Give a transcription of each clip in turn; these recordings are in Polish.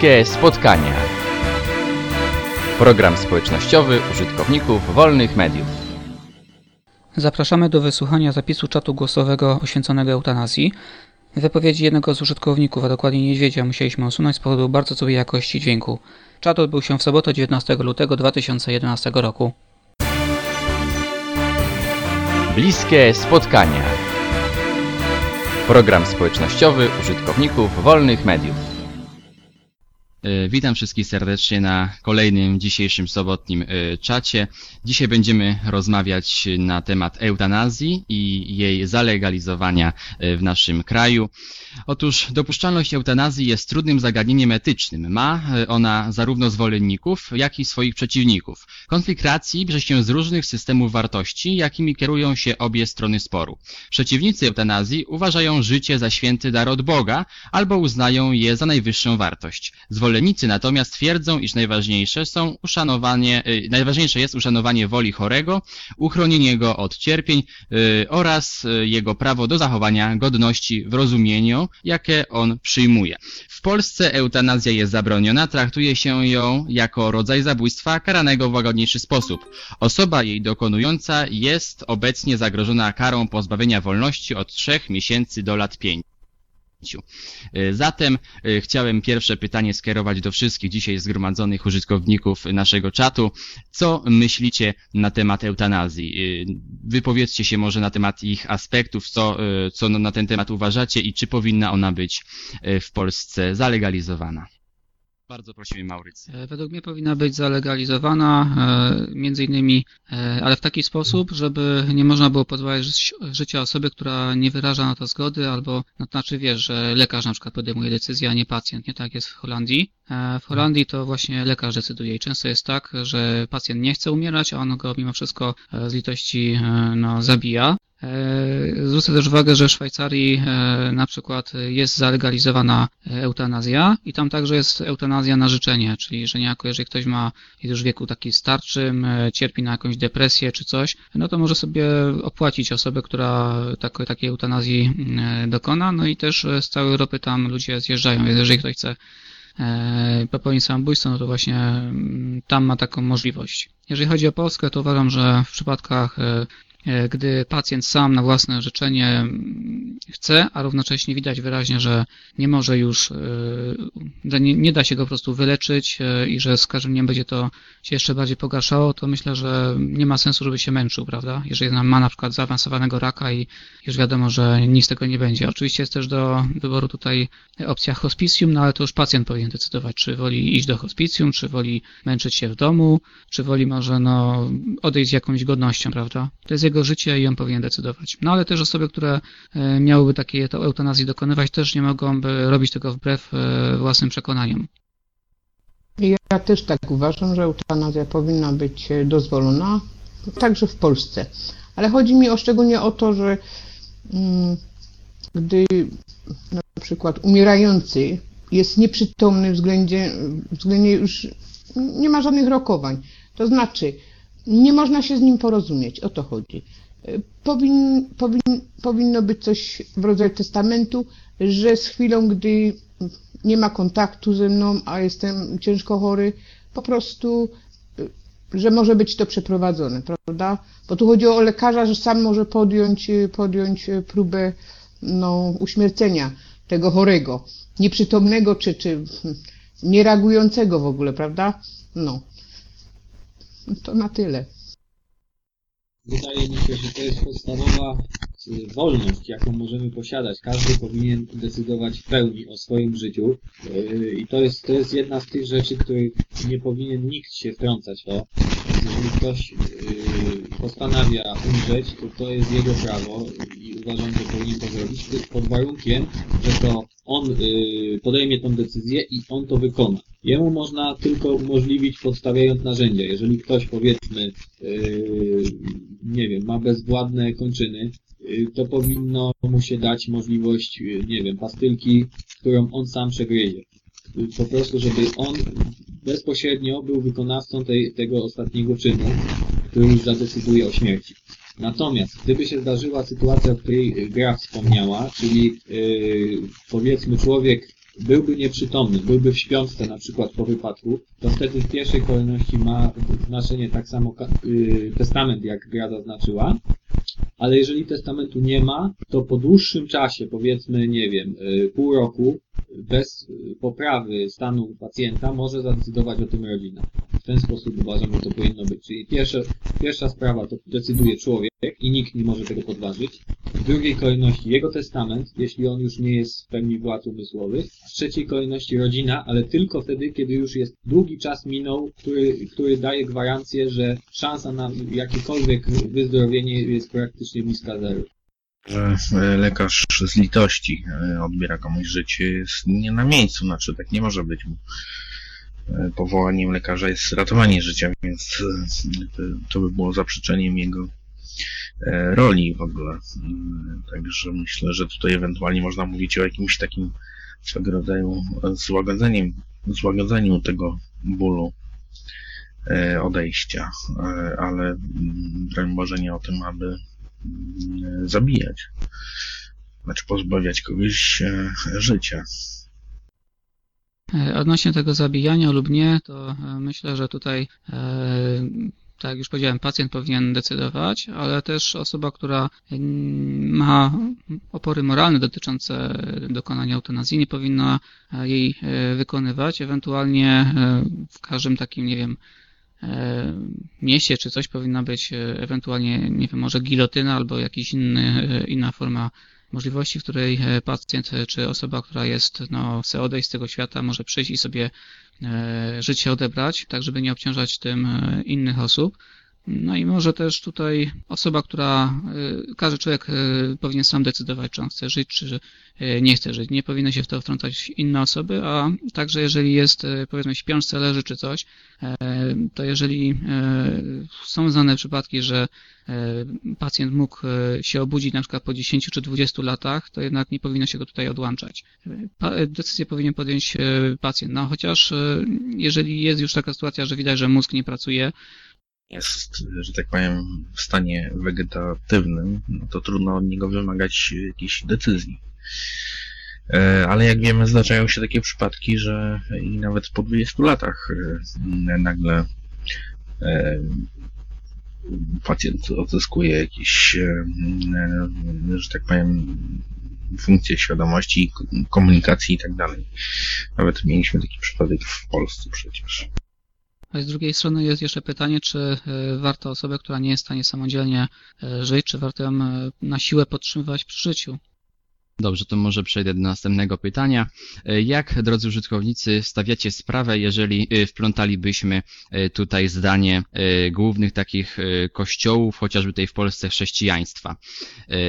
Bliskie spotkania. Program społecznościowy użytkowników wolnych mediów. Zapraszamy do wysłuchania zapisu czatu głosowego poświęconego eutanazji. Wypowiedzi jednego z użytkowników, a dokładnie niedźwiedzia, musieliśmy usunąć z powodu bardzo złej jakości dźwięku. Czat odbył się w sobotę 19 lutego 2011 roku. Bliskie spotkania. Program społecznościowy użytkowników wolnych mediów. E, Witam wszystkich serdecznie na kolejnym dzisiejszym sobotnim e, czacie. Dzisiaj będziemy rozmawiać na temat eutanazji i jej zalegalizowania e, w naszym kraju. Otóż dopuszczalność eutanazji jest trudnym zagadnieniem etycznym. Ma ona zarówno zwolenników, jak i swoich przeciwników. Konflikt racji bierze się z różnych systemów wartości, jakimi kierują się obie strony sporu. Przeciwnicy eutanazji uważają życie za święty dar od Boga albo uznają je za najwyższą wartość. Zwolennicy natomiast twierdzą, iż najważniejsze są uszanowanie, y, najważniejsze jest uszanowanie woli chorego, uchronienie go od cierpień y, oraz y, jego prawo do zachowania godności w rozumieniu, jakie on przyjmuje. W Polsce eutanazja jest zabroniona, traktuje się ją jako rodzaj zabójstwa karanego w łagodniejszy sposób. Osoba jej dokonująca jest obecnie zagrożona karą pozbawienia wolności od 3 miesięcy do lat 5. Y, Zatem y, chciałem pierwsze pytanie skierować do wszystkich dzisiaj zgromadzonych użytkowników naszego czatu. Co myślicie na temat eutanazji? Y, Wypowiedzcie się może na temat ich aspektów, co, co na ten temat uważacie i czy powinna ona być w Polsce zalegalizowana. Bardzo prosimy Maurycy. E, Według mnie powinna być zalegalizowana, e, między innymi, e, ale w taki sposób, żeby nie można było pozbawiać ży- życia osoby, która nie wyraża na to zgody, albo, no to znaczy wiesz, że lekarz na przykład podejmuje decyzję, a nie pacjent, nie tak jest w Holandii. W Holandii to właśnie lekarz decyduje i często jest tak, że pacjent nie chce umierać, a on go mimo wszystko z litości no, zabija. E, Zwrócę też uwagę, że w Szwajcarii e, na przykład jest zalegalizowana e, eutanazja i tam także jest eutanazja na życzenie, czyli że niejako jeżeli ktoś ma już w wieku taki starczym, cierpi na jakąś depresję czy coś, no to może sobie opłacić osobę, która tak, takiej eutanazji dokona, no i też z całej Europy tam ludzie zjeżdżają, więc jeżeli ktoś chce popełnić samobójstwo, no to właśnie mm, tam ma taką możliwość. Jeżeli chodzi o Polskę, to uważam, że w przypadkach gdy pacjent sam na własne życzenie mm, chce, a równocześnie widać wyraźnie, że nie może już, e, że nie, nie da się go po prostu wyleczyć e, i że z każdym dniem będzie to się jeszcze bardziej pogarszało, to myślę, że nie ma sensu, żeby się męczył, prawda? Jeżeli ma na przykład zaawansowanego raka i już wiadomo, że nic z tego nie będzie. Oczywiście jest też do wyboru tutaj opcja hospicjum, no ale to już pacjent powinien decydować, czy woli iść do hospicjum, czy woli męczyć się w domu, czy woli może no, odejść z jakąś godnością, prawda? To jest jego życie i on powinien decydować. No ale też osoby, które e, miałyby takiej eutanazji dokonywać, też nie mogą robić tego wbrew e, własnym przekonaniom. Ja też tak uważam, że eutanazja powinna być e, dozwolona, także w Polsce. Ale chodzi mi o szczególnie o to, że mm, gdy na przykład umierający jest nieprzytomny względzie, względnie już nie ma żadnych rokowań. To znaczy, nie można się z nim porozumieć, o to chodzi. E, Powin, powin, powinno być coś w rodzaju testamentu, że z chwilą, gdy nie ma kontaktu ze mną, a jestem ciężko chory, po prostu, y, że może być to przeprowadzone, prawda? Bo tu chodzi o lekarza, że sam może podjąć, y, podjąć próbę no, uśmiercenia tego chorego, nieprzytomnego czy, czy hmm, niereagującego w ogóle, prawda? No. To na tyle. Wydaje mi się, że to jest podstawowa y, wolność, jaką możemy posiadać. Każdy powinien decydować w pełni o swoim życiu Y, i to jest, to jest jedna z tych rzeczy, której nie powinien nikt się wtrącać to. Jeżeli ktoś y, postanawia umrzeć, to to jest jego prawo i uważam, że powinien to zrobić pod warunkiem, że to on y, podejmie tą decyzję i on to wykona. Jemu można tylko umożliwić podstawiając narzędzia. Jeżeli ktoś powiedzmy, yy, nie wiem, ma bezwładne kończyny, to powinno mu się dać możliwość, nie wiem, pastylki, którą on sam przegryzie. Po prostu, żeby on bezpośrednio był wykonawcą tej, tego ostatniego czynu, który już zadecyduje o śmierci. Natomiast gdyby się zdarzyła sytuacja, o której y, gra wspomniała, czyli yy, powiedzmy człowiek byłby nieprzytomny, byłby w śpiączce na przykład po wypadku, to wtedy w pierwszej kolejności ma znaczenie tak samo y, testament, jak gra zaznaczyła, ale jeżeli testamentu nie ma, to po dłuższym czasie, powiedzmy, nie wiem, y, pół roku, bez poprawy stanu pacjenta może zadecydować o tym rodzina. W ten sposób uważam, że to powinno być. Czyli pierwsza, pierwsza sprawa to decyduje człowiek i nikt nie może tego podważyć. W drugiej kolejności jego testament, jeśli on już nie jest w pełni władz umysłowych. W trzeciej kolejności rodzina, ale tylko wtedy, kiedy już jest długi czas minął, który, który daje gwarancję, że szansa na jakiekolwiek wyzdrowienie jest praktycznie bliska zeru że e, lekarz z litości e, odbiera komuś życie jest nie na miejscu, znaczy tak nie może być. E, powołaniem lekarza jest ratowanie życia, więc to by było zaprzeczeniem jego roli w ogóle. Także myślę, że tutaj ewentualnie można mówić o jakimś takim swego rodzaju złagodzeniem, złagodzeniu tego bólu odejścia, ale mm, broń Boże nie o tym, aby zabijać. Znaczy pozbawiać kogoś e, życia. E, odnośnie tego zabijania lub nie, to e, myślę, że tutaj, tak jak już powiedziałem, pacjent powinien decydować, ale też osoba, która ma opory moralne dotyczące dokonania eutanazji, nie powinna jej wykonywać. Ewentualnie w każdym takim, nie wiem, E, mieście czy coś powinna być e, ewentualnie, nie wiem, może gilotyna albo jakaś inny, inna forma możliwości, w której e, pacjent czy osoba, która jest, no, chce odejść z tego świata, może przyjść i sobie życie odebrać, tak żeby nie obciążać tym innych osób. No i może też tutaj osoba, która, y, każdy człowiek y, powinien sam decydować, czy on chce żyć, czy y, nie chce żyć. Nie powinny się w to wtrącać inne osoby, a także jeżeli jest, powiedzmy, śpiączce leży czy coś, to jeżeli są znane przypadki, że pacjent mógł się obudzić na przykład po 10 czy 20 latach, to jednak nie powinno się go tutaj odłączać. Decyzję powinien podjąć pacjent. No chociaż jeżeli jest już taka sytuacja, że widać, że mózg nie pracuje, jest, że tak powiem, w stanie wegetatywnym, no to trudno od niego wymagać jakiejś decyzji. E, ale jak wiemy, zdarzają się takie przypadki, że i nawet po 20 latach e, nagle e, pacjent odzyskuje jakieś, że tak powiem, funkcje świadomości, komunikacji i tak dalej. Nawet mieliśmy taki przypadek w Polsce przecież. Z drugiej strony jest jeszcze pytanie, czy e, warto osobę, która nie jest w stanie samodzielnie e, żyć, czy warto ją e, na siłę podtrzymywać przy życiu. Dobrze, to może przejdę do następnego pytania. Jak, drodzy użytkownicy, stawiacie sprawę, jeżeli wplątalibyśmy tutaj zdanie głównych takich kościołów, chociażby tutaj w Polsce chrześcijaństwa,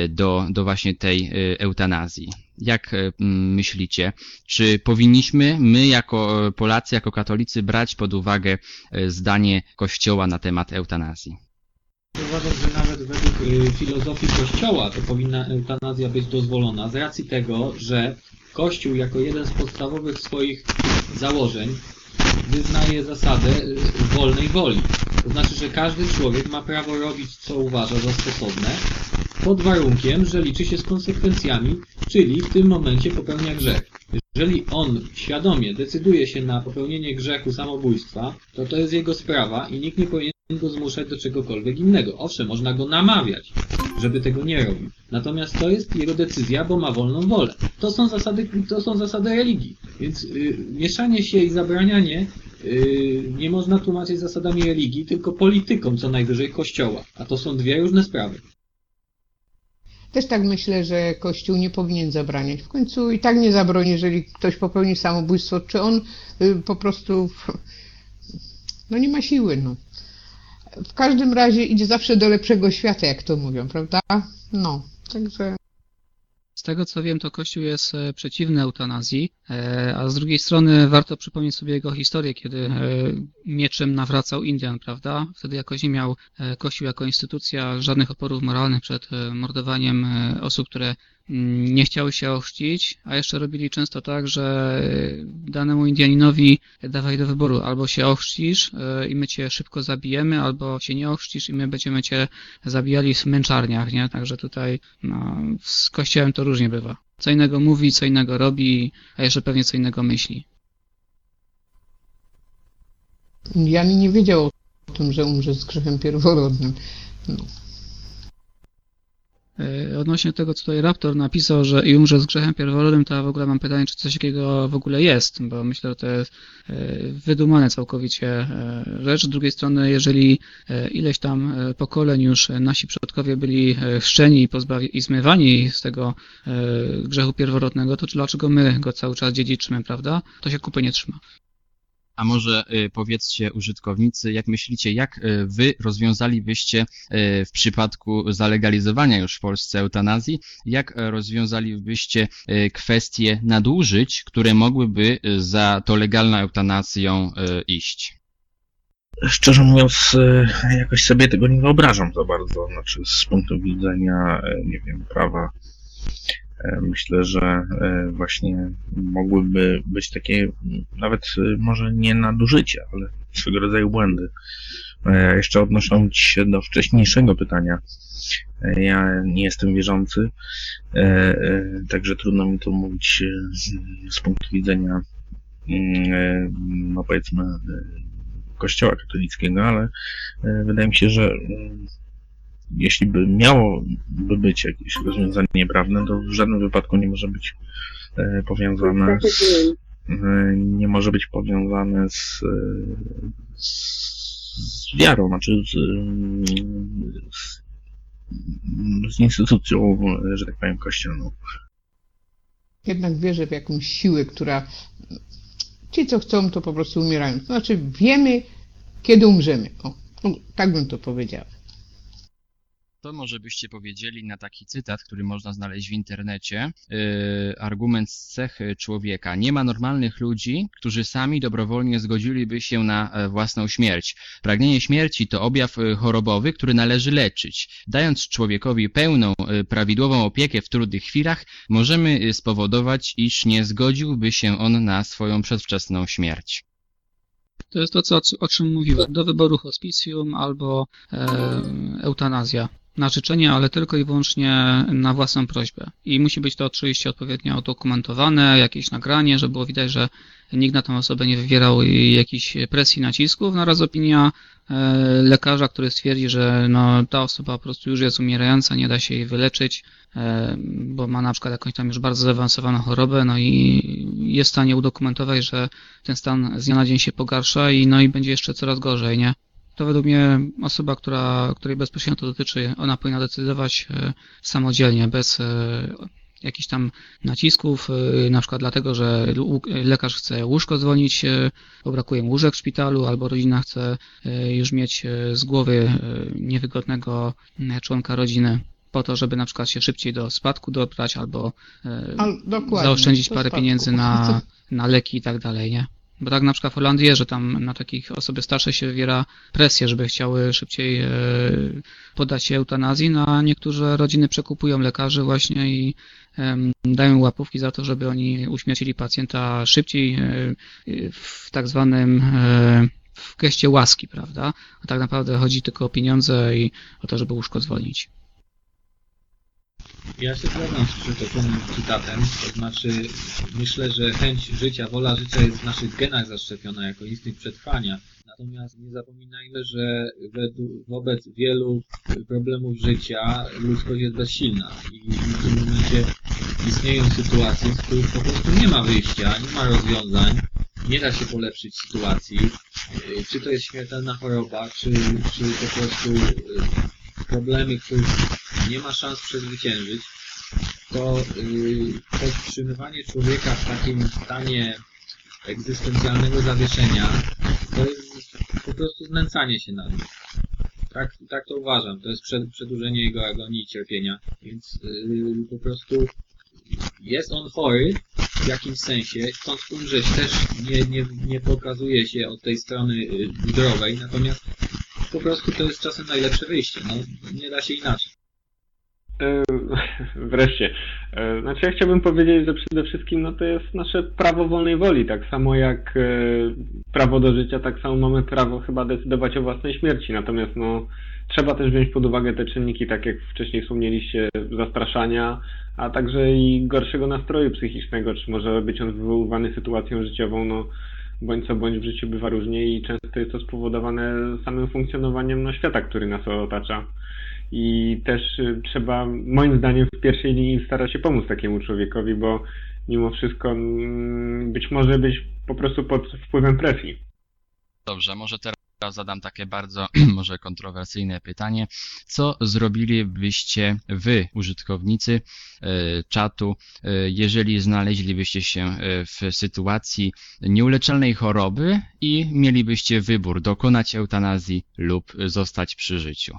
do, do właśnie tej eutanazji? Jak e, myślicie, czy powinniśmy my jako e, Polacy, jako katolicy brać pod uwagę e, zdanie Kościoła na temat eutanazji? Uważam, że nawet według filozofii Kościoła to powinna eutanazja być dozwolona z racji tego, że Kościół jako jeden z podstawowych swoich założeń wyznaje zasadę wolnej woli. To znaczy, że każdy człowiek ma prawo robić, co uważa za stosowne, pod warunkiem, że liczy się z konsekwencjami, czyli w tym momencie popełnia grzech. Jeżeli on świadomie decyduje się na popełnienie grzechu samobójstwa, to to jest jego sprawa i nikt nie powinien go zmuszać do czegokolwiek innego. Owszem, można go namawiać, żeby tego nie robił. Natomiast to jest jego decyzja, bo ma wolną wolę. To są zasady, to są zasady religii. Więc yy, mieszanie się i zabranianie yy, nie można tłumaczyć zasadami religii, tylko polityką co najwyżej kościoła. A to są dwie różne sprawy. Też tak myślę, że Kościół nie powinien zabraniać. W końcu i tak nie zabroni, jeżeli ktoś popełni samobójstwo, czy on y, po prostu no nie ma siły. No. W każdym razie idzie zawsze do lepszego świata, jak to mówią, prawda? No, także z tego co wiem, to Kościół jest e, przeciwny eutanazji, e, a z drugiej strony warto przypomnieć sobie jego historię, kiedy e, mieczem nawracał Indian, prawda? Wtedy jakoś nie miał Kościół jako instytucja żadnych oporów moralnych przed mordowaniem osób, które nie chciały się ochrzcić, a jeszcze robili często tak, że danemu Indianinowi dawali do wyboru albo się ochrzcisz i my cię szybko zabijemy, albo się nie ochrzcisz i my będziemy cię zabijali w męczarniach, nie? Także tutaj no, z kościołem to różnie bywa. Co innego mówi, co innego robi, a jeszcze pewnie co innego myśli. Jan nie wiedział o tym, że umrze z grzechem pierworodnym. No. E, Odnośnie tego, co tutaj Raptor napisał, że i umrze z grzechem pierworodnym, to ja w ogóle mam pytanie, czy coś takiego w ogóle jest, bo myślę, że to jest e, wydumane całkowicie e, rzecz. Z drugiej strony, jeżeli ileś tam pokoleń już nasi przodkowie byli chrzczeni i, pozbawi- i zmywani z tego grzechu pierworodnego, to dlaczego my go cały czas dziedziczymy, prawda? To się kupy nie trzyma. A może y, powiedzcie użytkownicy, jak myślicie, jak y, wy rozwiązalibyście y, w przypadku zalegalizowania już w Polsce eutanazji, jak rozwiązalibyście kwestie nadużyć, które mogłyby za tą legalną eutanazją iść? Szczerze mówiąc, jakoś sobie tego nie wyobrażam za bardzo. Znaczy, z punktu widzenia, nie wiem, prawa, myślę, że e, właśnie mogłyby być takie, nawet e, może nie nadużycia, ale swego rodzaju błędy. E, Jeszcze odnosząc się do wcześniejszego pytania, e, ja nie jestem wierzący, e, e, także trudno mi to mówić e, z punktu widzenia, mm, e, no powiedzmy, e, kościoła katolickiego, ale e, wydaje mi się, że mm, jeśli by miało by być jakieś rozwiązanie prawne, to w żadnym wypadku nie może być e, powiązane z, e, nie może być powiązane z, e, z wiarą, znaczy z, mm, z, z instytucją, że tak powiem, kościelną. Jednak wierzę w jakąś siłę, która ci, co chcą, to po prostu umierają. To znaczy wiemy, kiedy umrzemy. O, no, tak bym to powiedziała. To może byście powiedzieli na taki cytat, który można znaleźć w internecie. Yy, argument z cech człowieka. Nie ma normalnych ludzi, którzy sami dobrowolnie zgodziliby się na e, własną śmierć. Pragnienie śmierci to objaw e, chorobowy, który należy leczyć. Dając człowiekowi pełną, e, prawidłową opiekę w trudnych chwilach, możemy spowodować, iż nie zgodziłby się on na swoją przedwczesną śmierć. To jest to, co, o czym mówiłem. Do wyboru hospicjum albo e, eutanazja. Na życzenie, ale tylko i wyłącznie na własną prośbę. I musi być to oczywiście odpowiednio udokumentowane, jakieś nagranie, żeby było widać, że nikt na tę osobę nie wywierał jakiejś presji, nacisków. No oraz opinia e, lekarza, który stwierdzi, że no, ta osoba po prostu już jest umierająca, nie da się jej wyleczyć, e, bo ma na przykład jakąś tam już bardzo zaawansowaną chorobę, no i jest w stanie udokumentować, że ten stan z dnia na dzień się pogarsza i no i będzie jeszcze coraz gorzej, nie? To według mnie osoba, która, której bezpośrednio to dotyczy, ona powinna decydować e, samodzielnie, bez e, jakichś tam nacisków, e, na przykład dlatego, że lekarz chce łóżko zwolnić, e, bo brakuje mu łóżek w szpitalu, albo rodzina chce już mieć z głowy niewygodnego członka rodziny po to, żeby na przykład się szybciej do spadku dobrać, albo dokładnie. zaoszczędzić parę spadku. pieniędzy na, na leki i tak dalej, nie? Bo tak na przykład w Holandii że tam na takich osoby starsze się wywiera presję, żeby chciały szybciej e, podać się eutanazji, no a niektóre rodziny przekupują lekarzy właśnie i dają łapówki za to, żeby oni uśmiercili pacjenta szybciej e, w tak zwanym e, w geście łaski, prawda? A tak naprawdę chodzi tylko o pieniądze i o to, żeby łóżko zwolnić. Ja się zgadzam z przytoczonym cytatem, to znaczy myślę, że chęć życia, wola życia jest w naszych genach zaszczepiona jako instynkt przetrwania. Natomiast nie zapominajmy, że wobec wielu problemów życia ludzkość jest bezsilna i w tym momencie istnieją sytuacje, z których po prostu nie ma wyjścia, nie ma rozwiązań, nie da się polepszyć sytuacji. Yy, Czy to jest śmiertelna choroba, czy, czy po prostu yy, problemy, których nie ma szans przezwyciężyć, to yy, podtrzymywanie człowieka w takim stanie egzystencjalnego zawieszenia to jest po prostu znęcanie się nad nim. Tak, tak to uważam. To jest przed, przedłużenie jego agonii i cierpienia. Więc yy, po prostu jest on chory w jakimś sensie. Stąd umrzeć też nie, nie, nie pokazuje się od tej strony zdrowej, natomiast po prostu to jest czasem najlepsze wyjście. No, nie da się inaczej. Wreszcie. E, Znaczy ja chciałbym powiedzieć, że przede wszystkim no to jest nasze prawo wolnej woli. Tak samo jak e, prawo do życia, tak samo mamy prawo chyba decydować o własnej śmierci. Natomiast no trzeba też wziąć pod uwagę te czynniki, tak jak wcześniej wspomnieliście, zastraszania, a także i gorszego nastroju psychicznego, czy może być on wywoływany sytuacją życiową, no bądź co bądź w życiu bywa różnie i często jest to spowodowane samym funkcjonowaniem no, świata, który nas otacza. I też y, trzeba, moim zdaniem, w pierwszej linii starać się pomóc takiemu człowiekowi, bo mimo wszystko mm, być może być po prostu pod wpływem presji. Dobrze, może teraz zadam takie bardzo może kontrowersyjne pytanie. Co zrobilibyście wy, użytkownicy e, czatu, e, jeżeli znaleźlibyście się w sytuacji nieuleczalnej choroby i mielibyście wybór dokonać eutanazji lub zostać przy życiu?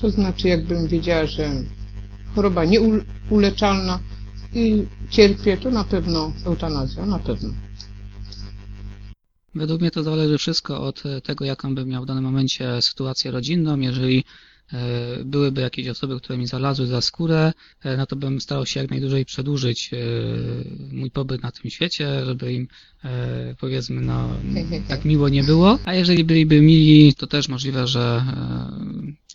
To znaczy, jakbym wiedziała, że choroba nieuleczalna i cierpię, to na pewno eutanazja, na pewno. Według mnie to zależy wszystko od tego, jaką bym miał w danym momencie sytuację rodzinną. Jeżeli byłyby jakieś osoby, które mi zalazły za skórę, e, no to bym starał się jak najdłużej przedłużyć mój pobyt na tym świecie, żeby im powiedzmy, no tak miło nie było. A jeżeli byliby mili, to też możliwe, że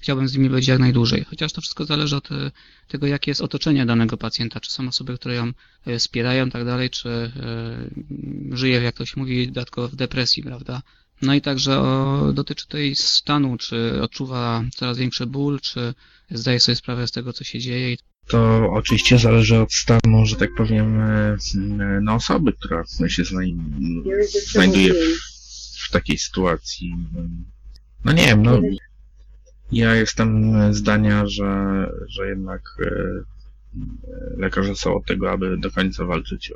chciałbym z nimi być jak najdłużej. Chociaż to wszystko zależy od e, tego, jakie jest otoczenie danego pacjenta, czy są osoby, które ją e, wspierają, tak dalej, czy e, żyje, jak to się mówi, dodatkowo w depresji, prawda? No i także o, dotyczy tej stanu, czy odczuwa coraz większy ból, czy zdaje sobie sprawę z tego, co się dzieje. To oczywiście zależy od stanu, że tak powiem, no, osoby, która się znajduje w, w takiej sytuacji. No nie wiem, no ja jestem zdania, że, że jednak e, lekarze są od tego, aby do końca walczyć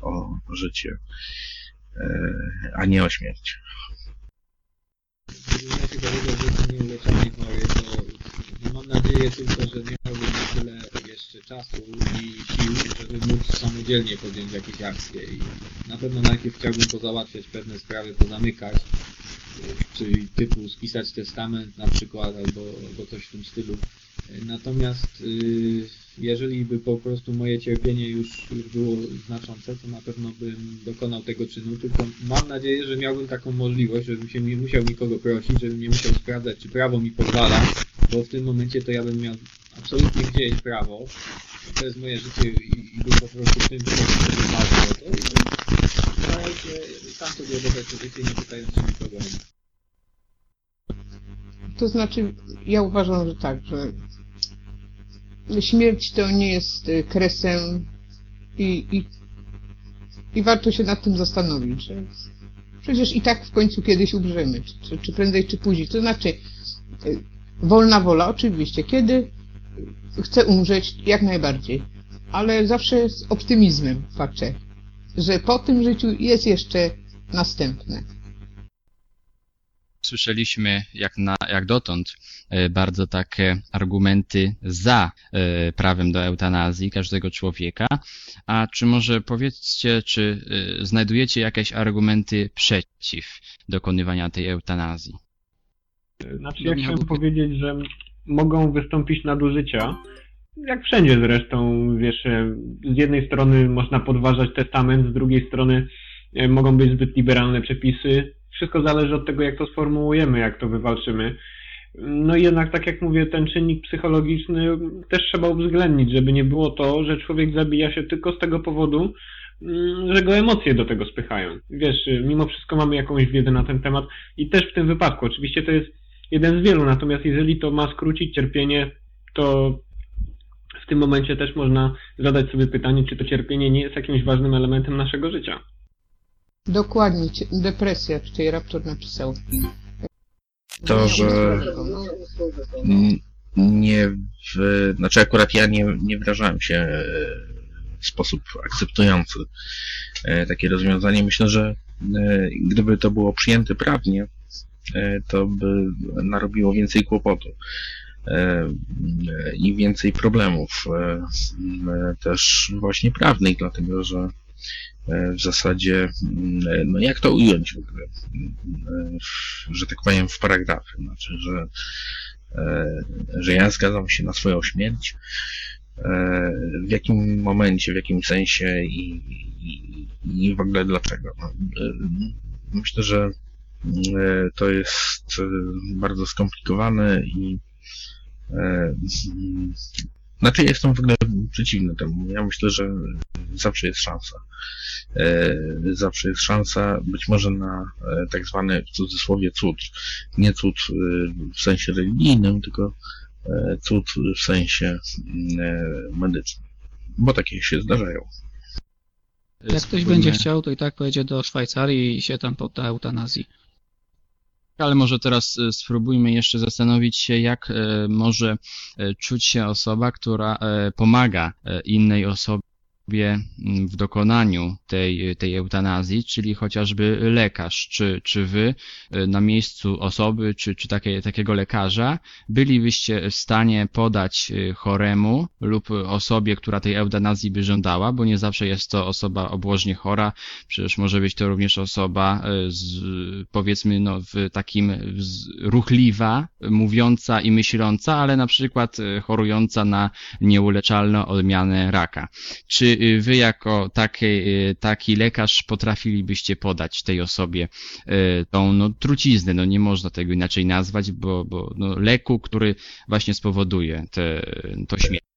o, o życie, a nie o śmierć. Mam nadzieję tylko, że miałbym na tyle jeszcze czasu i sił, żeby móc samodzielnie podjąć jakieś akcje i na pewno najpierw chciałbym pozałatwiać pewne sprawy, pozamykać, czyli typu spisać testament na przykład albo, albo coś w tym stylu. Natomiast y, jeżeli by po prostu moje cierpienie już, już było znaczące, to na pewno bym dokonał tego czynu, tylko mam nadzieję, że miałbym taką możliwość, żebym się nie musiał nikogo prosić, żebym nie musiał sprawdzać, czy prawo mi pozwala, bo w tym momencie to ja bym miał absolutnie gdzieś prawo, to jest moje życie i, i bym po prostu tym, co mało o to i starał się sam sobie odebrać to życie, nie pytając się nikogo. To znaczy, ja uważam, że tak, że śmierć to nie jest e, kresem i, i, i warto się nad tym zastanowić, że przecież i tak w końcu kiedyś umrzemy, czy, czy, prędzej, czy później. To znaczy, e, wolna wola, oczywiście, kiedy chcę umrzeć, jak najbardziej, ale zawsze z optymizmem patrzę, że po tym życiu jest jeszcze następne słyszeliśmy jak, na, jak dotąd e, bardzo takie argumenty za e, prawem do eutanazji każdego człowieka. A czy może powiedzcie, czy e, znajdujecie jakieś argumenty przeciw dokonywania tej eutanazji? Znaczy, ja chciałem powiedzieć, że mogą wystąpić nadużycia, jak wszędzie zresztą, wiesz, z jednej strony można podważać testament, z drugiej strony mogą być zbyt liberalne przepisy, wszystko zależy od tego, jak to sformułujemy, jak to wywalczymy. No i jednak, tak jak mówię, ten czynnik psychologiczny też trzeba uwzględnić, żeby nie było to, że człowiek zabija się tylko z tego powodu, mm, że go emocje do tego spychają. Wiesz, mimo wszystko mamy jakąś wiedzę na ten temat i też w tym wypadku, oczywiście to jest jeden z wielu, natomiast jeżeli to ma skrócić cierpienie, to w tym momencie też można zadać sobie pytanie, czy to cierpienie nie jest jakimś ważnym elementem naszego życia. Dokładnie, depresja, tutaj Raptor napisał. To, że nie w, znaczy akurat ja nie, nie wyrażałem się e, w sposób akceptujący e, takie rozwiązanie. Myślę, że e, gdyby to było przyjęte prawnie, to by narobiło więcej kłopotu i więcej problemów też właśnie prawnych, dlatego że w zasadzie, mm, no jak to ująć w ogóle, e, że tak powiem w paragrafy, znaczy, że, e, że ja zgadzam się na swoją śmierć, w jakim momencie, w jakim sensie i, i, i w ogóle dlaczego. No, myślę, że to jest bardzo skomplikowane i Znaczy ja jestem w ogóle przeciwny temu. Ja myślę, że zawsze jest szansa. E, zawsze jest szansa być może na e, tak zwany w cudzysłowie cud. Nie cud e, w sensie religijnym, tylko cud w sensie medycznym. Bo takie się zdarzają. Jak ktoś będzie chciał, to i tak pojedzie do Szwajcarii i się tam podda eutanazji. Ale może teraz spróbujmy jeszcze zastanowić się, jak może czuć się osoba, która pomaga innej osobie Mm, w dokonaniu tej, tej eutanazji, czyli chociażby lekarz, czy, czy wy e, na miejscu osoby, czy, czy takie, takiego lekarza, bylibyście w stanie podać e, choremu lub osobie, która tej eutanazji by żądała, bo nie zawsze jest to osoba obłożnie chora, przecież może być to również osoba e, z, powiedzmy no, w takim ruchliwa, mówiąca i myśląca, ale na przykład chorująca na nieuleczalną odmianę raka. Czy wy jako taki, y, taki lekarz potrafilibyście podać tej osobie y, tą no, truciznę, no nie można tego inaczej nazwać, bo, bo no, leku, który właśnie spowoduje te, to śmierć.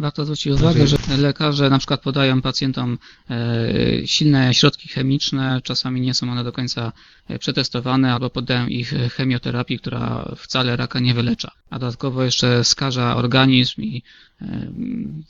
Warto zwrócić uwagę, że lekarze na przykład podają pacjentom e, silne środki chemiczne, czasami nie są one do końca e, przetestowane, albo podają ich chemioterapii, która wcale raka nie wylecza. A dodatkowo jeszcze skaża organizm i e,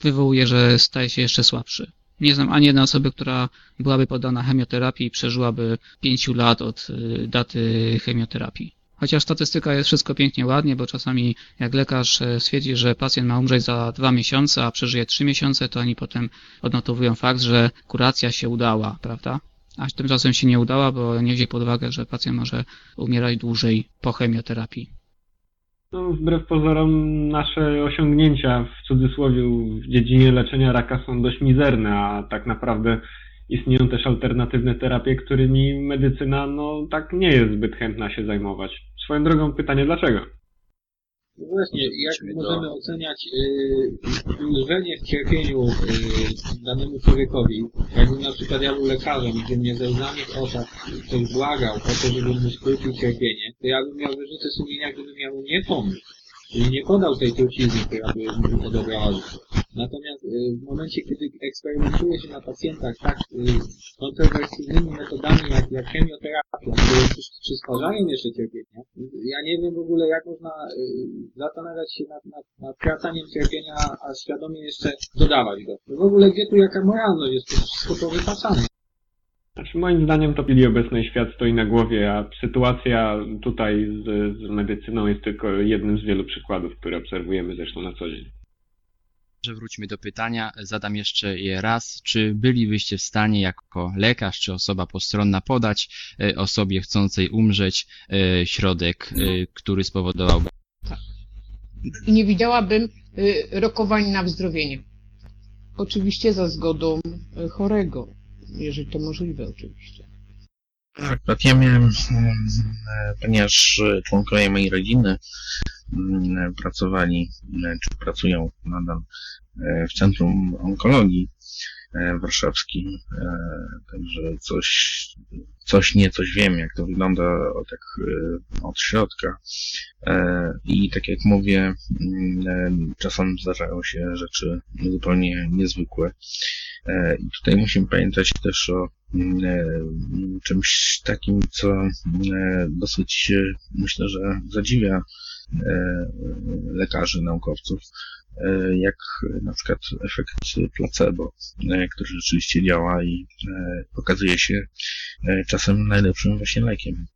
wywołuje, że staje się jeszcze słabszy. Nie znam ani jednej osoby, która byłaby podana chemioterapii i przeżyłaby pięciu lat od daty chemioterapii. Chociaż statystyka jest wszystko pięknie ładnie, bo czasami jak lekarz e, stwierdzi, że pacjent ma umrzeć za dwa miesiące, a przeżyje trzy miesiące, to oni potem odnotowują fakt, że kuracja się udała, prawda? A tymczasem się nie udała, bo nie wzięli pod uwagę, że pacjent może umierać dłużej po chemioterapii. No, wbrew pozorom nasze osiągnięcia w cudzysłowie w dziedzinie leczenia raka są dość mizerne, a tak naprawdę istnieją też alternatywne terapie, którymi medycyna no tak nie jest zbyt chętna się zajmować. Swoją drogą pytanie dlaczego? No właśnie, jak możemy oceniać yy, ulżenie w cierpieniu yy, danemu człowiekowi? Jakbym na przykład ja był lekarzem i gdybym mnie ze łzami w oczach ktoś błagał o to, żebym mu skrócił cierpienie, to ja bym miał wyrzuty sumienia, gdybym miał mu nie pomóc. Czyli nie podał tej trucizny, która by mu odebrała życie. Natomiast y, w momencie, kiedy eksperymentuje się na pacjentach tak y, kontrowersyjnymi metodami jak, jak chemioterapia, które przysparzają jeszcze cierpienia, ja nie wiem w ogóle jak można y, zastanawiać się nad, nad, nad kracaniem cierpienia, a świadomie jeszcze dodawać go. W ogóle gdzie tu jaka moralność jest, to wszystko to wypaczane. Znaczy moim zdaniem to chwili obecnej świat stoi na głowie, a sytuacja tutaj z, z medycyną jest tylko jednym z wielu przykładów, które obserwujemy zresztą na co dzień że wróćmy do pytania, zadam jeszcze je raz. Czy bylibyście w stanie jako lekarz czy osoba postronna podać e, osobie chcącej umrzeć e, środek, e, który spowodowałby... Tak. Nie widziałabym rokowań na wzdrowienie. Oczywiście za zgodą chorego, jeżeli to możliwe oczywiście. Tak, ja miałem, ponieważ członkowie mojej rodziny Mm, pracowali, e, czy pracują nadal e, w Centrum Onkologii Warszawskim. Także coś, coś nie coś wiem, jak to wygląda tak od środka. I tak jak mówię, mm, czasem zdarzają się rzeczy zupełnie niezwykłe. I tutaj musimy pamiętać też o mm, czymś takim, co dosyć myślę, że zadziwia E, lekarzy, naukowców, e, jak na przykład efekt placebo, e, który rzeczywiście działa i okazuje się czasem najlepszym właśnie lekiem.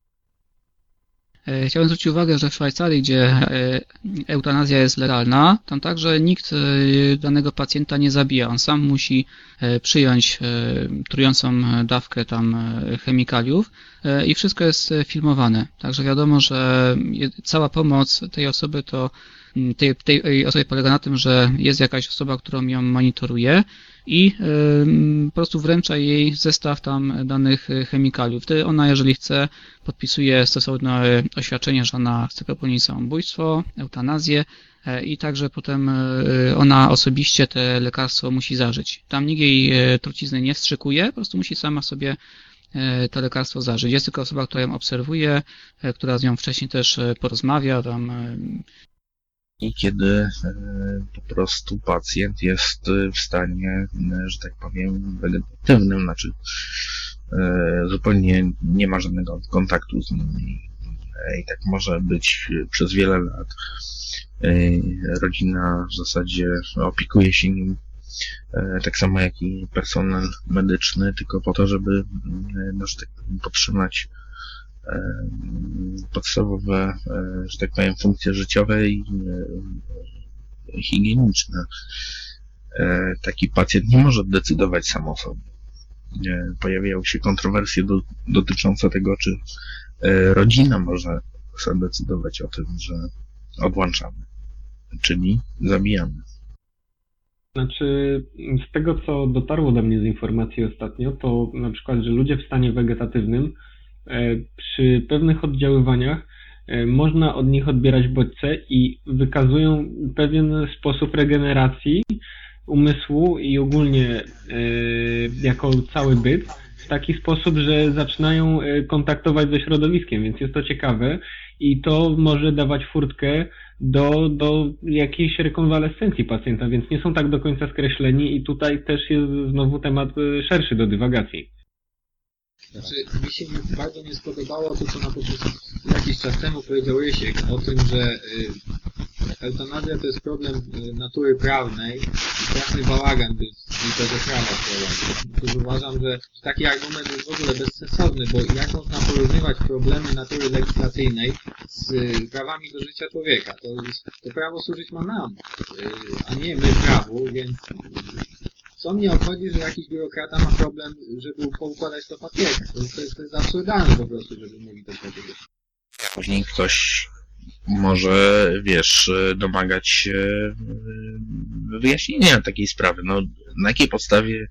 Chciałem zwrócić uwagę, że w Szwajcarii, gdzie eutanazja jest legalna, tam także nikt danego pacjenta nie zabija. On sam musi przyjąć trującą dawkę tam chemikaliów i wszystko jest filmowane. Także wiadomo, że cała pomoc tej osoby to tej, tej osobie polega na tym, że jest jakaś osoba, którą ją monitoruje i po prostu wręcza jej zestaw tam danych chemikaliów. Wtedy ona, jeżeli chce, podpisuje stosowne oświadczenie, że ona chce popełnić samobójstwo, eutanazję e, i także potem e, ona osobiście te lekarstwo musi zażyć. Tam nikt jej e, trucizny nie wstrzykuje, po prostu musi sama sobie to lekarstwo zażyć. Jest tylko osoba, która ją obserwuje, która z nią wcześniej też porozmawia, tam i kiedy e, po prostu pacjent jest w stanie, e, że tak powiem, wegetatywnym, znaczy e, zupełnie nie ma żadnego kontaktu z nimi. I tak może być przez wiele lat. Rodzina w zasadzie opiekuje się nim tak samo jak i personel medyczny, tylko po to, żeby no, że tak powiem, podtrzymać podstawowe, e, że tak powiem, funkcje życiowe i e, higieniczne. E, taki pacjent nie może decydować sam o sobie. Pojawiają się kontrowersje do, dotyczące tego, czy rodzina może zadecydować o tym, że odłączamy, czyli zabijamy. Znaczy, z tego co dotarło do mnie z informacji ostatnio, to na przykład, że ludzie w stanie wegetatywnym przy pewnych oddziaływaniach e, można od nich odbierać bodźce i wykazują pewien sposób regeneracji umysłu i ogólnie e, jako cały byt w taki sposób, że zaczynają kontaktować ze środowiskiem, więc jest to ciekawe i to może dawać furtkę do, do jakiejś rekonwalescencji pacjenta, więc nie są tak do końca skreśleni i tutaj też jest znowu temat szerszy do dywagacji. Znaczy, mi się bardzo nie spodobało to, co na początku jakiś czas temu powiedziałeś o tym, że y, eutanazja to jest problem y, natury prawnej i straszny bałagan by z tego prawa wprowadzić. uważam, że taki argument jest w ogóle bezsensowny, bo jak można porównywać problemy natury legislacyjnej z y, prawami do życia człowieka? To, to prawo służyć ma nam, a nie my prawu, więc co mnie obchodzi, że jakiś biurokrata ma problem, żeby poukładać to papierek. To, to, jest, to jest absurdalne po prostu, żeby mówić coś takiego. Później ktoś może, wiesz, domagać się e, wyjaśnienia takiej sprawy. No, na jakiej podstawie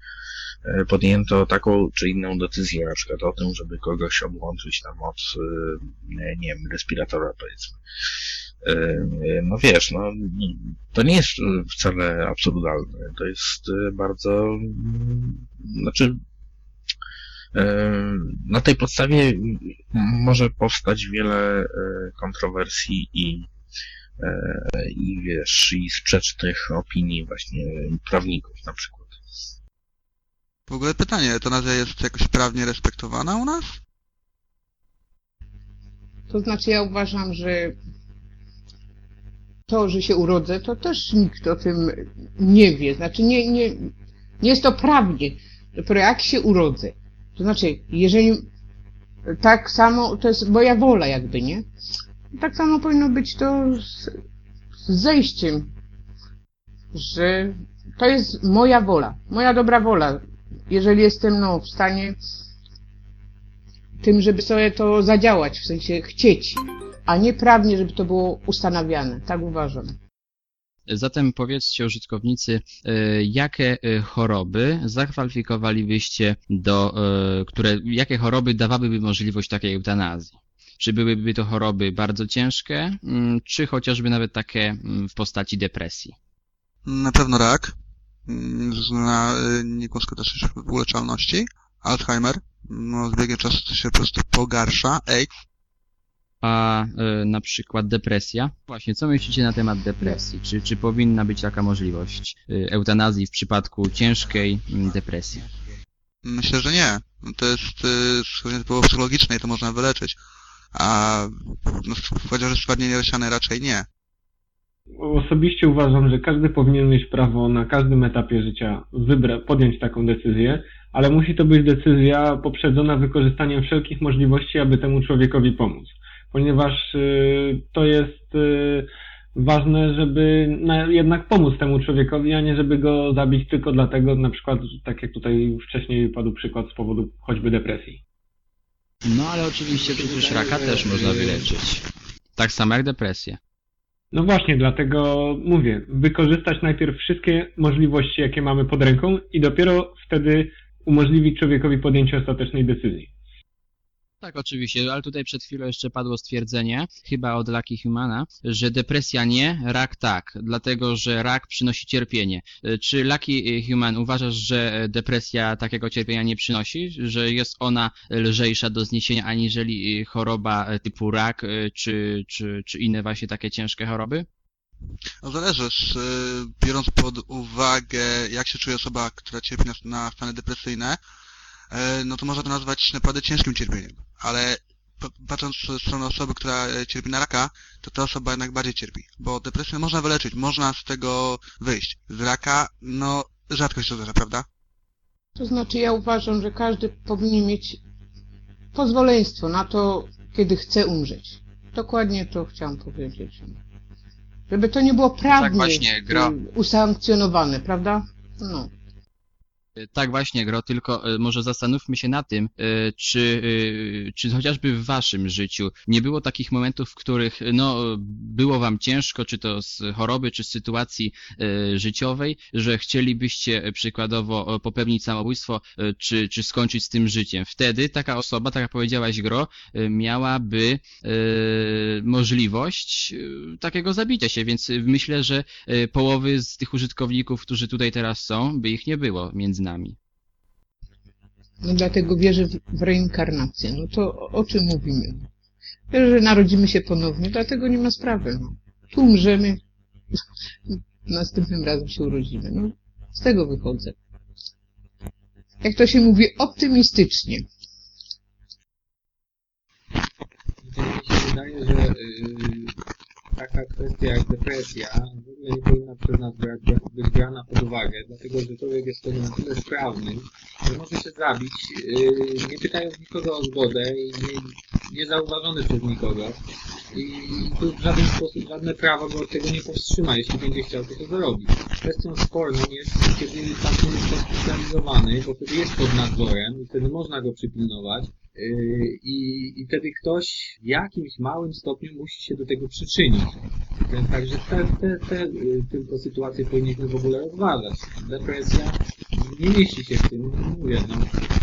e, podjęto taką czy inną decyzję, na przykład o tym, żeby kogoś odłączyć tam od, e, nie wiem, respiratora, powiedzmy. E, no wiesz, no, to nie jest wcale absurdalne. To jest e, bardzo, mm, znaczy, na tej podstawie może powstać wiele kontrowersji i, i wiesz, i sprzecznych opinii właśnie prawników na przykład. W ogóle pytanie, to nazwa jest jakoś prawnie respektowana u nas? To znaczy ja uważam, że to, że się urodzę, to też nikt o tym nie wie. Znaczy nie, nie, nie jest to prawnie. Dopiero jak się urodzę. To znaczy, jeżeli tak samo, to jest moja wola jakby, nie? Tak samo powinno być to z, z zejściem, że to jest moja wola, moja dobra wola. Jeżeli jestem no, w stanie tym, żeby sobie to zadziałać, w sensie chcieć a nie prawnie, żeby to było ustanawiane. Tak uważam. Zatem powiedzcie użytkownicy, e, jakie e, choroby zakwalifikowalibyście do, e, które, jakie choroby dawałyby możliwość takiej eutanazji? Czy byłyby to choroby bardzo ciężkie, mm, czy chociażby nawet takie mm, w postaci depresji? Na pewno rak, mm, na nikłą skuteczność uleczalności, Alzheimer, no, z biegiem czasu się po prostu pogarsza, AIDS, a y, na przykład depresja. Właśnie, co myślicie na temat depresji? Czy, czy powinna być taka możliwość y, eutanazji w przypadku ciężkiej y, depresji? Myślę, że nie. To jest y, było psychologiczne i to można wyleczyć. A no, chociaż stwardnienie rozsiane raczej nie. Osobiście uważam, że każdy powinien mieć prawo na każdym etapie życia wybra- podjąć taką decyzję, ale musi to być decyzja poprzedzona wykorzystaniem wszelkich możliwości, aby temu człowiekowi pomóc ponieważ y, to jest y, ważne, żeby jednak pomóc temu człowiekowi, a nie żeby go zabić tylko dlatego, na przykład, tak jak tutaj wcześniej padł przykład z powodu choćby depresji. No ale oczywiście przecież raka też można wyleczyć. Tak samo jak depresję. No właśnie, dlatego mówię, wykorzystać najpierw wszystkie możliwości, jakie mamy pod ręką i dopiero wtedy umożliwić człowiekowi podjęcie ostatecznej decyzji. Tak, oczywiście, ale tutaj przed chwilą jeszcze padło stwierdzenie, chyba od Lucky Humana, że depresja nie, rak tak, dlatego że rak przynosi cierpienie. Czy Lucky Human uważasz, że depresja takiego cierpienia nie przynosi, że jest ona lżejsza do zniesienia aniżeli choroba typu rak, czy, czy, czy inne właśnie takie ciężkie choroby? No zależy, z, y, biorąc pod uwagę, jak się czuje osoba, która cierpi na, na stany depresyjne, e, no to można to nazwać naprawdę ciężkim cierpieniem. Ale patrząc z strony osoby, która e, cierpi na raka, to ta osoba jednak bardziej cierpi. Bo depresję można wyleczyć, można z tego wyjść. Z raka, no rzadko się to zdarza, prawda? To znaczy ja uważam, że każdy powinien mieć pozwoleństwo na to, kiedy chce umrzeć. Dokładnie to chciałam powiedzieć. Żeby to nie było prawnie właśnie, Gro. y, usankcjonowane, prawda? No. Tak właśnie, Gro, tylko e, może zastanówmy się na tym, e, czy, czy chociażby w waszym życiu nie było takich momentów, w których no, było wam ciężko, czy to z choroby, czy z sytuacji życiowej, że chcielibyście przykładowo popełnić samobójstwo, czy, czy skończyć z tym życiem. Wtedy taka osoba, tak jak powiedziałaś, Gro, miałaby możliwość takiego zabicia się, więc myślę, że połowy z tych użytkowników, którzy tutaj teraz są, by ich nie było między nami. no dlatego wierzę w, reinkarnację. No to o, czym mówimy? Wierzę, że narodzimy się ponownie, dlatego nie ma sprawy. No. Tu umrzemy, następnym razem się urodzimy. No, z tego wychodzę. Jak to się mówi, optymistycznie. Mi się wydaje, że y, taka kwestia jak depresja w ogóle nie powinna przez nas być brana pod uwagę, dlatego że człowiek jest wtedy na tyle sprawny, że może się zabić, y, nie pytając nikogo o zgodę i nie, niezauważony przez nikogo. I tu w żaden sposób żadne prawo go od tego nie powstrzyma, jeśli będzie chciał, to to zrobi. Kwestią sporną jest, kiedy taki jest hospitalizowany, bo wtedy jest pod nadzorem i wtedy można go przypilnować. Yy, I, I wtedy ktoś w jakimś małym stopniu musi się do tego przyczynić. Także te, te, te yy, tylko sytuacje powinniśmy w ogóle rozważać. Depresja nie mieści się w tym, mówię, no,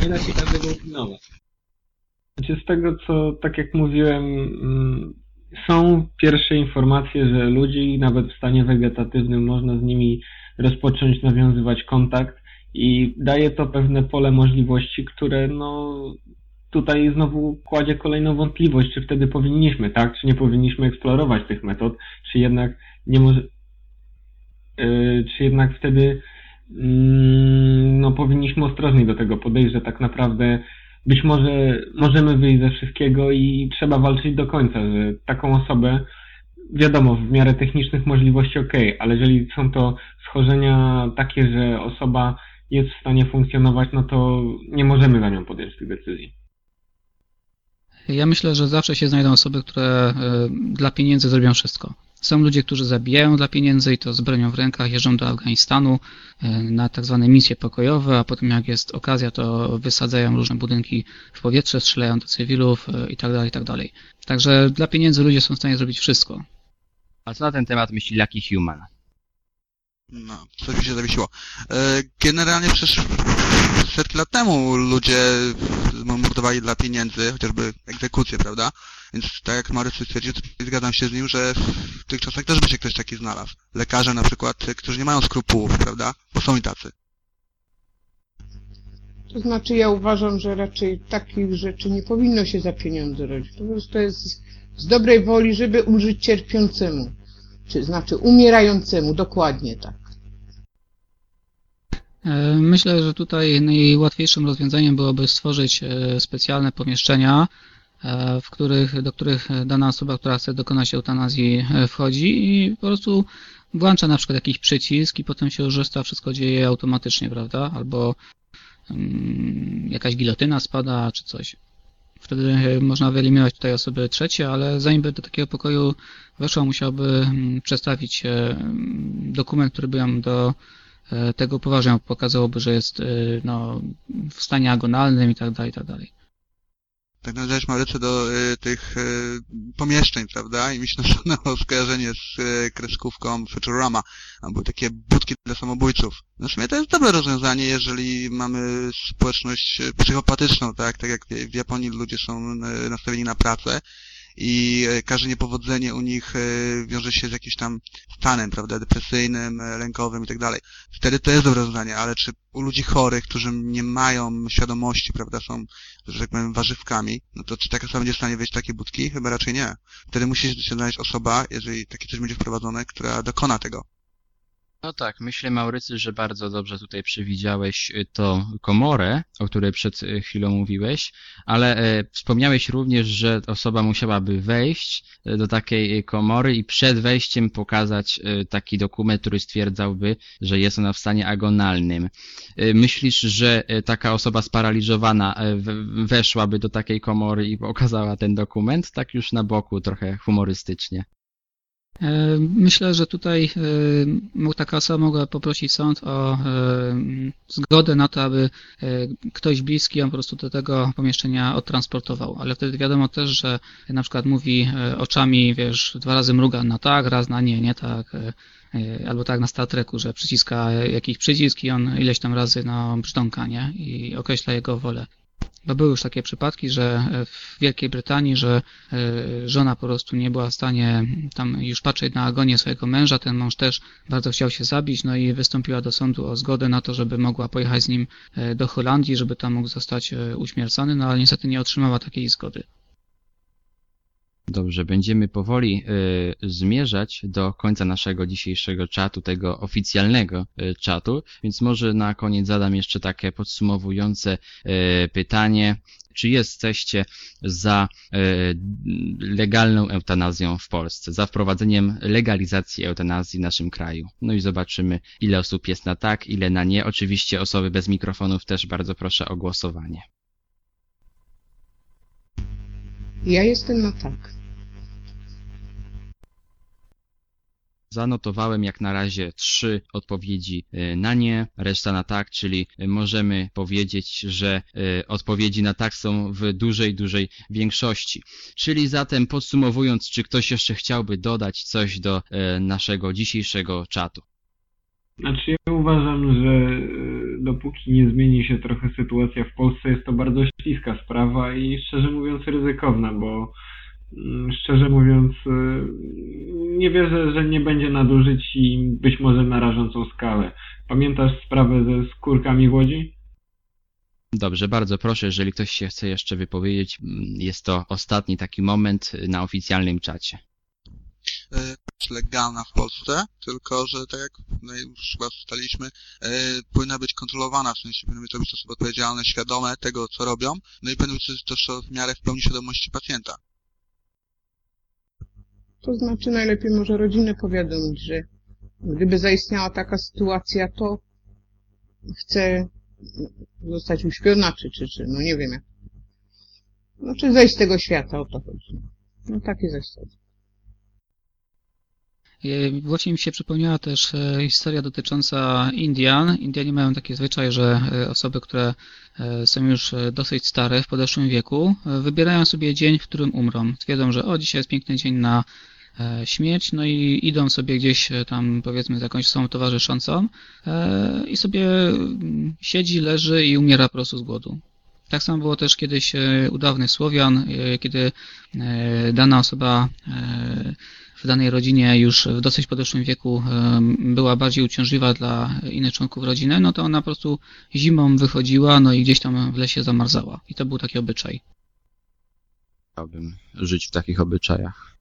nie da się każdego upilnować. Znaczy z tego, co tak jak mówiłem, mm, są pierwsze informacje, że ludzi nawet w stanie wegetatywnym można z nimi rozpocząć nawiązywać kontakt i daje to pewne pole możliwości, które no tutaj znowu kładzie kolejną wątpliwość, czy wtedy powinniśmy, tak, czy nie powinniśmy eksplorować tych metod, czy jednak nie może, yy, czy jednak wtedy mm, no powinniśmy ostrożniej do tego podejść, że tak naprawdę być może możemy wyjść ze wszystkiego i trzeba walczyć do końca, że taką osobę, wiadomo, w miarę technicznych możliwości ok, ale jeżeli są to schorzenia takie, że osoba jest w stanie funkcjonować, no to nie możemy za nią podjąć tych decyzji. Ja myślę, że zawsze się znajdą osoby, które e, dla pieniędzy zrobią wszystko. Są ludzie, którzy zabijają dla pieniędzy i to z bronią w rękach jeżdżą do Afganistanu e, na tak zwane misje pokojowe, a potem jak jest okazja, to wysadzają różne budynki w powietrze, strzelają do cywilów e, i tak dalej, i tak dalej. Także dla pieniędzy ludzie są w stanie zrobić wszystko. A co na ten temat myśli Lucky Human? No, coś mi się zawiesiło. Generalnie przecież setki lat temu ludzie mordowali dla pieniędzy, chociażby egzekucje, prawda? Więc tak jak Marycy stwierdził, zgadzam się z nim, że w tych czasach też by się ktoś taki znalazł. Lekarze na przykład, którzy nie mają skrupułów, prawda? Bo są i tacy. To znaczy ja uważam, że raczej takich rzeczy nie powinno się za pieniądze robić. Po prostu jest z dobrej woli, żeby ulżyć cierpiącemu. Czy znaczy umierającemu, dokładnie tak. E, Myślę, że tutaj najłatwiejszym rozwiązaniem byłoby stworzyć e, specjalne pomieszczenia, e, w których, do których dana osoba, która chce dokonać eutanazji wchodzi i po prostu włącza na przykład jakiś przycisk i potem się urzysta, wszystko dzieje automatycznie, prawda? Albo mm, jakaś gilotyna spada, czy coś. Wtedy można wyeliminować tutaj osoby trzecie, ale zanim by do takiego pokoju weszła, musiałby mm, przedstawić e, mm, dokument, który by ją do tego upoważniał, pokazałoby, że jest e, no, w stanie agonalnym i tak dalej, i tak dalej. Tak nawiązałeś Maryce do y, tych y, pomieszczeń, prawda? I mi się nasunęło skojarzenie z y, kreskówką Futurama. Tam były takie budki dla samobójców. No w sumie to jest dobre rozwiązanie, jeżeli mamy społeczność psychopatyczną, tak? Tak jak w Japonii ludzie są nastawieni na pracę i e, każde niepowodzenie u nich e, wiąże się z jakimś tam stanem, prawda, depresyjnym, e, lękowym i tak dalej. Wtedy to jest dobre rozwiązanie, ale czy u ludzi chorych, którzy nie mają świadomości, prawda, są, że tak powiem, warzywkami, no to czy taka osoba będzie w stanie wejść w takie budki? Chyba raczej nie. Wtedy musi się znaleźć osoba, jeżeli takie coś będzie wprowadzone, która dokona tego. No tak, myślę Maurycy, że bardzo dobrze tutaj przewidziałeś y, to komorę, o której przed y, chwilą mówiłeś, ale e, wspomniałeś również, że osoba musiałaby wejść do takiej komory i przed wejściem pokazać taki dokument, który stwierdzałby, że jest ona w stanie agonalnym. Myślisz, że taka osoba sparaliżowana weszłaby do takiej komory i pokazała ten dokument? Tak już na boku, trochę humorystycznie. E, Myślę, że tutaj e, mógł- taka osoba mogła poprosić sąd o e, zgodę na to, aby ktoś bliski ją po prostu do tego pomieszczenia odtransportował. Ale wtedy wiadomo też, że na przykład mówi oczami, wiesz, dwa razy mruga na tak, raz na nie, nie tak. Albo tak na Star Treku, że przyciska jakiś przycisk i on ileś tam razy no, brzdąka, nie? I określa jego wolę. Bo były już takie przypadki, że e, w Wielkiej Brytanii, że e, żona po prostu nie była w stanie tam już patrzeć na agonię swojego męża, ten mąż też bardzo chciał się zabić, no i wystąpiła do sądu o zgodę na to, żeby mogła pojechać z nim e, do Holandii, żeby tam mógł zostać uśmiercony, no ale niestety nie otrzymała takiej zgody. Dobrze, będziemy powoli y, zmierzać do końca naszego dzisiejszego czatu, tego oficjalnego y, czatu, więc może na koniec zadam jeszcze takie podsumowujące y, pytanie. Czy jesteście za y, legalną eutanazją w Polsce, za wprowadzeniem legalizacji eutanazji w naszym kraju? No i zobaczymy, ile osób jest na tak, ile na nie. Oczywiście osoby bez mikrofonów też bardzo proszę o głosowanie. Ja jestem na tak. Zanotowałem jak na razie trzy odpowiedzi y, na nie, reszta na tak, czyli y, możemy powiedzieć, że y, odpowiedzi na tak są w dużej, dużej większości. Czyli zatem podsumowując, czy ktoś jeszcze chciałby dodać coś do naszego dzisiejszego czatu? Znaczy ja uważam, że e, dopóki nie zmieni się trochę sytuacja w Polsce, jest to bardzo śliska sprawa i szczerze mówiąc ryzykowna, bo szczerze mówiąc e, nie wierzę, że nie będzie nadużyć i być może na rażącą skalę. Pamiętasz sprawę ze skórkami w Łodzi? Dobrze, bardzo proszę, jeżeli ktoś się chce jeszcze wypowiedzieć, mm, jest to ostatni taki moment y, na oficjalnym czacie. e, legalna w Polsce, tylko że tak jak no już chyba ustaliliśmy, e, powinna być kontrolowana, w sensie powinny być to być osoby odpowiedzialne, świadome tego, co robią, no i powinny być też w miarę w pełni świadomości pacjenta. To znaczy najlepiej może rodzinę powiadomić, że gdyby zaistniała taka sytuacja, to chce zostać uśpiona, czy, czy, czy, no nie wiem jak. No czy zejść z tego świata, o to chodzi. No takie zasady. E, Właśnie mi się przypomniała też e, historia dotycząca Indian. Indianie mają taki zwyczaj, że e, osoby, które są już dosyć stare, w podeszłym wieku, wybierają sobie dzień, w którym umrą. Twierdzą, że o, dzisiaj jest piękny dzień na śmierć, no i idą sobie gdzieś tam, powiedzmy, z jakąś osobą towarzyszącą i sobie mm, siedzi, leży i umiera po prostu z głodu. Tak samo było też kiedyś u dawnych Słowian, kiedy dana osoba w danej rodzinie już w dosyć podeszłym wieku była bardziej uciążliwa dla innych członków rodziny, no to ona po prostu zimą wychodziła, no i gdzieś tam w lesie zamarzała. I to był taki obyczaj. Chciałbym żyć w takich obyczajach.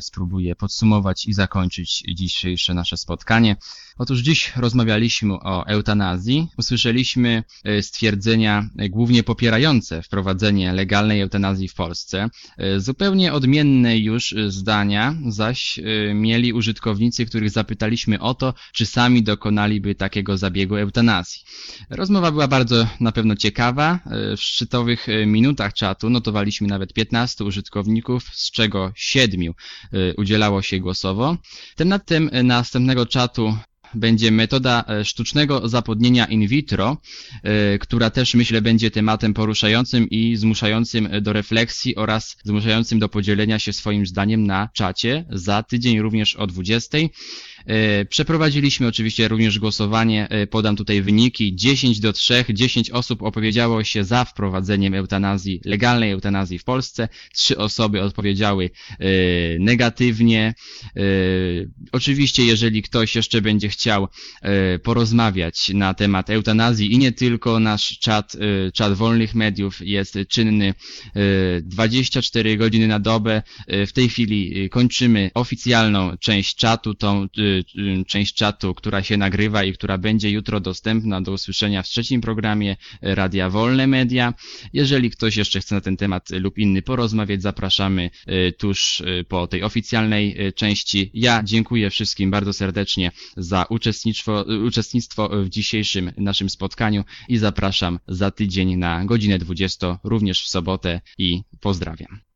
Spróbuję podsumować i zakończyć dzisiejsze nasze spotkanie. Otóż dziś rozmawialiśmy o eutanazji. Usłyszeliśmy e, stwierdzenia e, głównie popierające wprowadzenie legalnej eutanazji w Polsce. E, Zupełnie odmienne już zdania zaś mieli użytkownicy, których zapytaliśmy o to, czy sami dokonaliby takiego zabiegu eutanazji. Rozmowa była bardzo na pewno ciekawa. W szczytowych minutach czatu notowaliśmy nawet 15 użytkowników, z czego 7 y, udzielało się głosowo. Tematem y, następnego czatu będzie metoda e, sztucznego zapłodnienia in vitro, która też myślę będzie tematem poruszającym i zmuszającym do refleksji oraz zmuszającym do podzielenia się swoim zdaniem na czacie za tydzień również o 20. E, Przeprowadziliśmy oczywiście również głosowanie. E, Podam tutaj wyniki. 10 do 3. 10 osób opowiedziało się za wprowadzeniem eutanazji, legalnej eutanazji w Polsce. 3 osoby odpowiedziały e, negatywnie. Oczywiście, jeżeli ktoś jeszcze będzie chciał porozmawiać na temat eutanazji i nie tylko, nasz czat, czat wolnych mediów jest czynny e, 24 godziny na dobę. W tej chwili kończymy oficjalną część czatu, tą część czatu, która się nagrywa i która będzie jutro dostępna do usłyszenia w trzecim programie e, Radia Wolne Media. Jeżeli ktoś jeszcze chce na ten temat lub inny porozmawiać, zapraszamy e, tuż e, po tej oficjalnej części. Ja dziękuję wszystkim bardzo serdecznie za uczestnictwo, uczestnictwo w dzisiejszym naszym spotkaniu i zapraszam za tydzień na godzinę 20, również w sobotę i pozdrawiam.